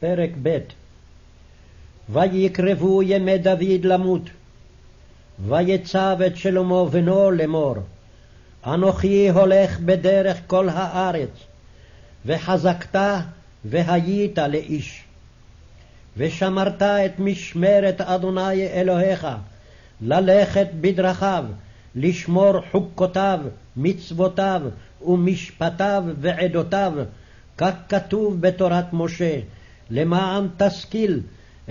פרק ב' ויקרבו ימי דוד למות, ויצב את שלמה בנו לאמור, אנוכי הולך בדרך כל הארץ, וחזקת והיית לאיש. ושמרת את משמרת אדוני אלוהיך, ללכת בדרכיו, לשמור חוקותיו, מצוותיו ומשפטיו ועדותיו, כך כתוב בתורת משה, למען תשכיל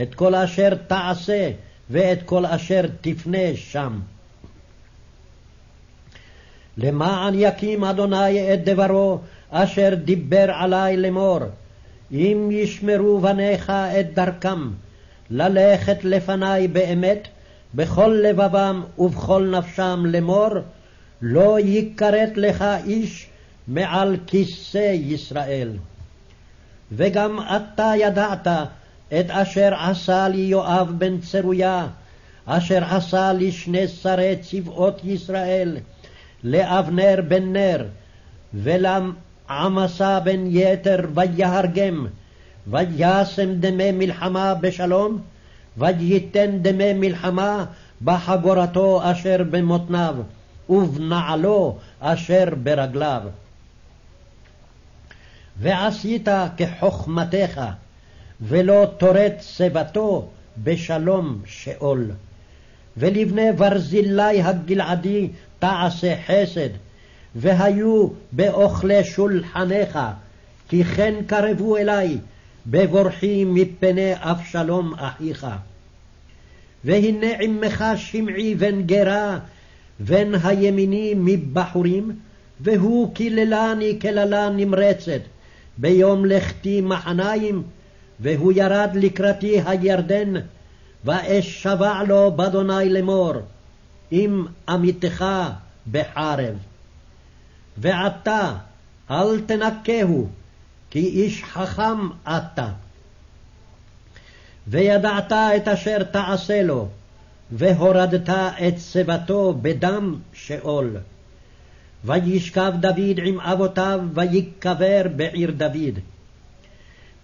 את כל אשר תעשה ואת כל אשר תפנה שם. למען יקים אדוני את דברו אשר דיבר עלי לאמור, אם ישמרו בניך את דרכם, ללכת לפני באמת, בכל לבבם ובכל נפשם לאמור, לא יכרת לך איש מעל כיסא ישראל. וגם אתה ידעת את אשר עשה לי יואב בן צרויה, אשר עשה לי שני שרי צבאות ישראל, לאבנר בן נר, ולעמסה בן יתר ויהרגם, וישם דמי מלחמה בשלום, וייתן דמי מלחמה בחגורתו אשר במותניו, ובנעלו אשר ברגליו. ועשית כחוכמתך, ולא תורת שיבתו בשלום שאול. ולבני ברזילי הגלעדי תעשה חסד, והיו באוכלי שולחניך, כי כן קרבו אלי, בבורחי מפני אבשלום אחיך. והנה עמך שמעי בן גרה, בן הימיני מבחורים, והוא קיללני קללה נמרצת, ביום לכתי מחניים, והוא ירד לקראתי הירדן, ואשבע לו באדוני לאמור, אם עמיתך בחרב. ועתה אל תנקהו, כי איש חכם אתה. וידעת את אשר תעשה לו, והורדת את שיבתו בדם שאול. וישכב דוד עם אבותיו, ויקבר בעיר דוד.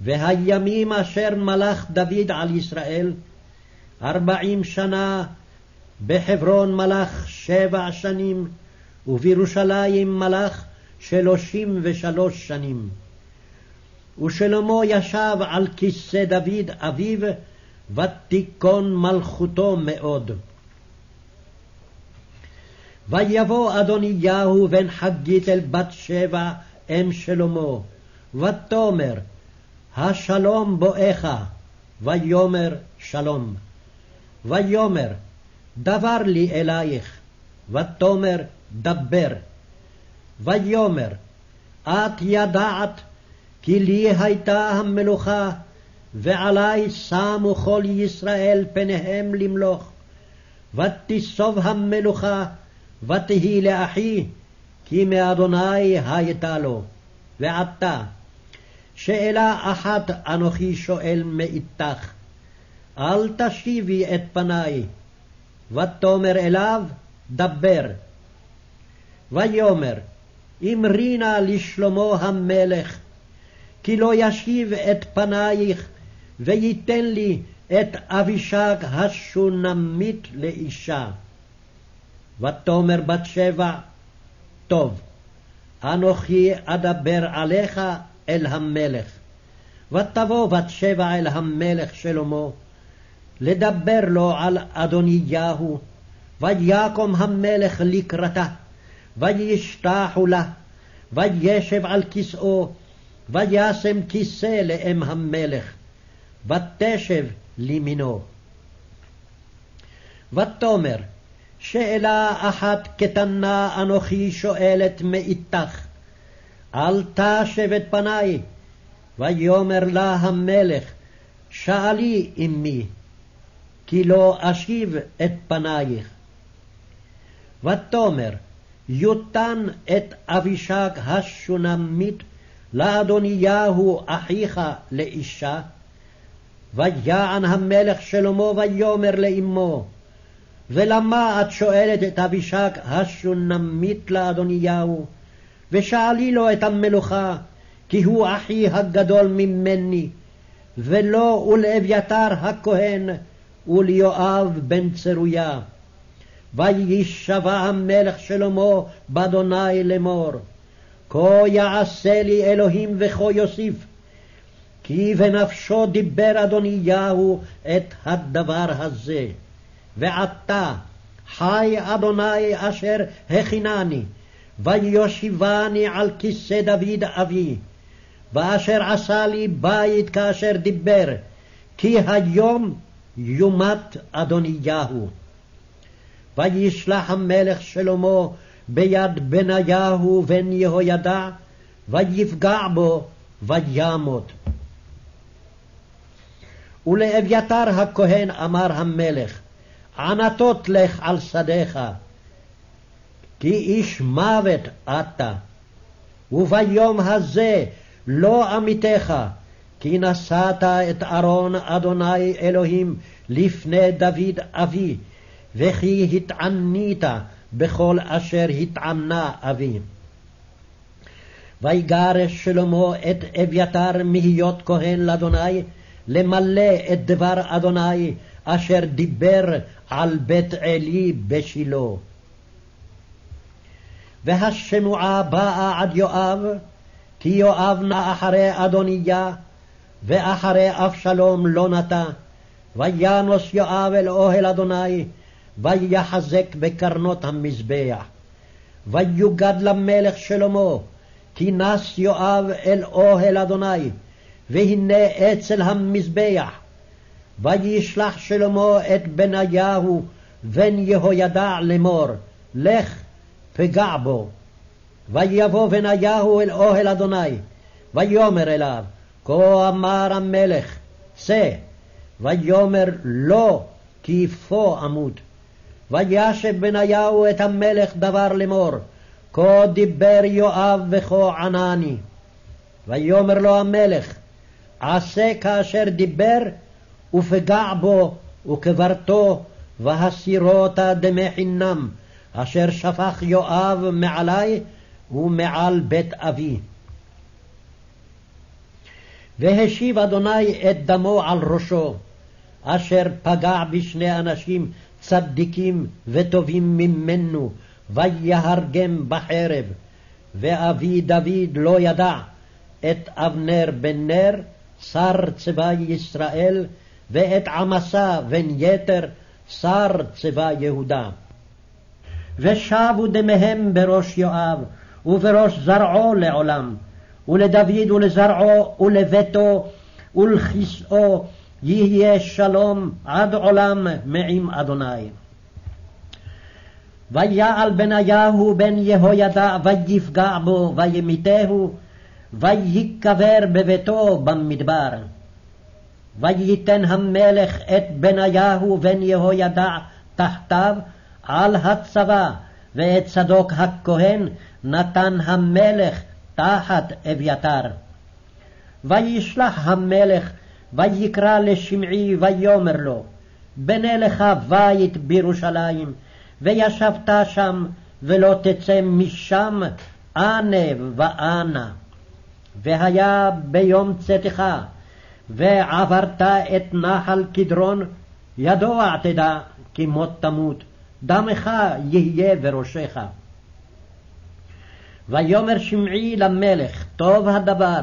והימים אשר מלך דוד על ישראל, ארבעים שנה, בחברון מלך שבע שנים, ובירושלים מלך שלושים ושלוש שנים. ושלמה ישב על כיסא דוד אביו, ותיכון מלכותו מאוד. ויבוא אדוניהו בן חגית אל בת שבע אם שלמה, ותאמר השלום בואך, ויאמר שלום. ויאמר דבר לי אלייך, ותאמר דבר. ויאמר את ידעת כי לי הייתה המלוכה, ועלי שמו כל ישראל פניהם למלוך. ותיסוב המלוכה, ותהי לאחי, כי מאדוני הייתה לו. ועתה, שאלה אחת אנוכי שואל מאיתך, אל תשיבי את פניי, ותאמר אליו, דבר. ויאמר, אמרי נא לשלמה המלך, כי לא ישיב את פנייך, וייתן לי את אבישג השונמית לאישה. ותאמר בת שבע, טוב, אנוכי אדבר עליך אל המלך. ותבוא בת שבע אל המלך שלמה, לדבר לו על אדוניהו, ויקום המלך לקראתה, וישתחו לה, וישב על כסאו, וישם כיסא לאם המלך, ותשב לימינו. ותאמר, שאלה אחת קטנה אנוכי שואלת מאיתך, אל תשב את פניי. ויאמר לה המלך, שאלי אמי, כי לא אשיב את פנייך. ותאמר, יותן את אבישג השונמית לאדוניהו אחיך לאישה. ויען המלך שלמה ויאמר לאמו, ולמה את שואלת את אבישג השונמית לאדוניהו? ושאלי לו את המלוכה, כי הוא אחי הגדול ממני, ולו ולאביתר הכהן וליואב בן צרויה. וישבע המלך שלמה באדוני לאמור, כה יעשה לי אלוהים וכה יוסיף, כי בנפשו דיבר אדוניהו את הדבר הזה. ועתה חי אדוני אשר הכינני, ויושיבני על כיסא דוד אבי, ואשר עשה לי בית כאשר דיבר, כי היום יומת אדוניהו. וישלח המלך שלמה ביד בניהו בן יהוידע, ויפגע בו וימות. ולאביתר הכהן אמר המלך, ענתות לך על שדיך, כי איש מוות אתה, וביום הזה לא עמיתך, כי נשאת את ארון אדוני אלוהים לפני דוד אבי, וכי התענית בכל אשר התענה אבי. ויגרש שלמה את אביתר מהיות כהן לאדוני, למלא את דבר אדוני אשר דיבר על בית עלי בשילה. והשמועה באה עד יואב, כי יואב נא אחרי אדוניה, ואחרי אבשלום לא נטע. וינוס יואב אל אוהל אדוני, ויחזק בקרנות המזבח. ויוגד למלך שלמה, כי נס יואב אל אוהל אדוני, והנה אצל המזבח. וישלח שלמה את בניהו בן יהוידע לאמור, לך פגע בו. ויבוא בניהו אל אוהל אדוני, ויאמר אליו, כה אמר המלך, צא, ויאמר לא, כי פה אמות. וישב בניהו את המלך דבר לאמור, כה דיבר יואב וכה ענני. ויאמר לו המלך, עשה כאשר דיבר, ופגע בו, וקברתו, והסירותה דמי חינם, אשר שפך יואב מעלי ומעל בית אבי. והשיב אדוני את דמו על ראשו, אשר פגע בשני אנשים צדיקים וטובים ממנו, ויהרגם בחרב. ואבי דוד לא ידע את אבנר בן נר, שר צבא ישראל, ואת עמסה בן יתר, שר צבא יהודה. ושבו דמיהם בראש יואב, ובראש זרעו לעולם, ולדוד ולזרעו ולביתו ולכסאו יהיה שלום עד עולם מעם אדוני. ויעל בניהו בן יהוידע ויפגע בו וימיתהו ויקבר בביתו במדבר. וייתן המלך את בניהו בן יהוידע תחתיו על הצבא, ואת צדוק הכהן נתן המלך תחת אביתר. וישלח המלך ויקרא לשמעי ויאמר לו, בנה לך בית בירושלים, וישבת שם, ולא תצא משם אנה ואנה. והיה ביום צאתך, ועברת את נחל קדרון, ידוע תדע כי מות תמות, דמך יהיה בראשך. ויאמר שמעי למלך, טוב הדבר,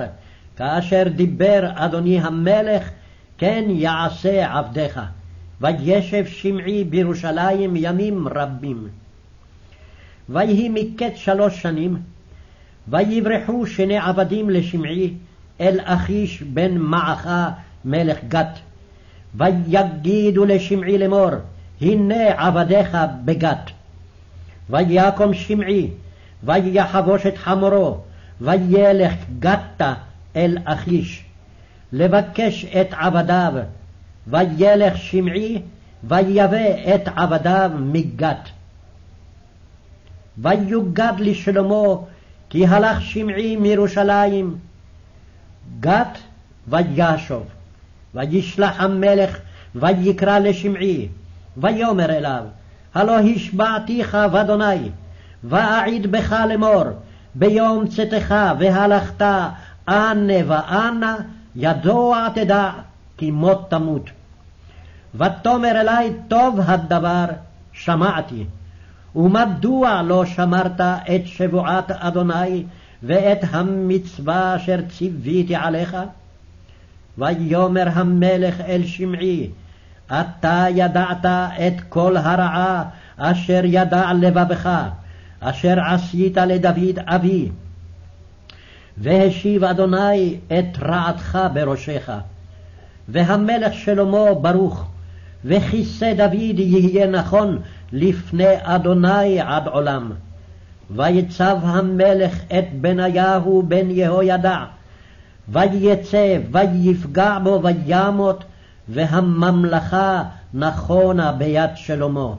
כאשר דיבר אדוני המלך, כן יעשה עבדך. וישב שמעי בירושלים ימים רבים. ויהי מקץ שלוש שנים, ויברחו שני עבדים לשמעי אל אחיש בן מעכה מלך גת. ויגידו לשמעי לאמור, הנה עבדיך בגת. ויקום שמעי, ויחבוש את חמורו, וילך גתה אל אחיש, לבקש את עבדיו, וילך שמעי, ויבא את עבדיו מגת. ויוגד לשלמה, כי הלך שמעי מירושלים, גת וישוב. וישלח המלך, ויקרא לשמעי, ויאמר אליו, הלא השבעתיך באדוני, ואעיד בך לאמור, ביום צאתך והלכת אנה ואנה, ידוע תדע, כי מות תמות. ותאמר אלי, טוב הדבר, שמעתי. ומדוע לא שמרת את שבועת אדוני ואת המצווה אשר ציוויתי עליך? ויאמר המלך אל שמעי, אתה ידעת את כל הרעה אשר ידע לבבך, אשר עשית לדוד אבי. והשיב אדוני את רעתך בראשך. והמלך שלמה ברוך, וכיסא דוד יהיה נכון לפני אדוני עד עולם. ויצב המלך את בניהו בן יהוידע, ויצא ויפגע בו וימות, והממלכה נכונה ביד שלמה.